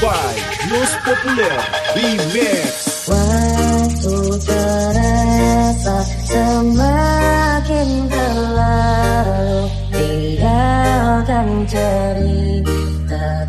by Los Populer Remix Waktu terasa semakin terlalu Tinggalkan cerita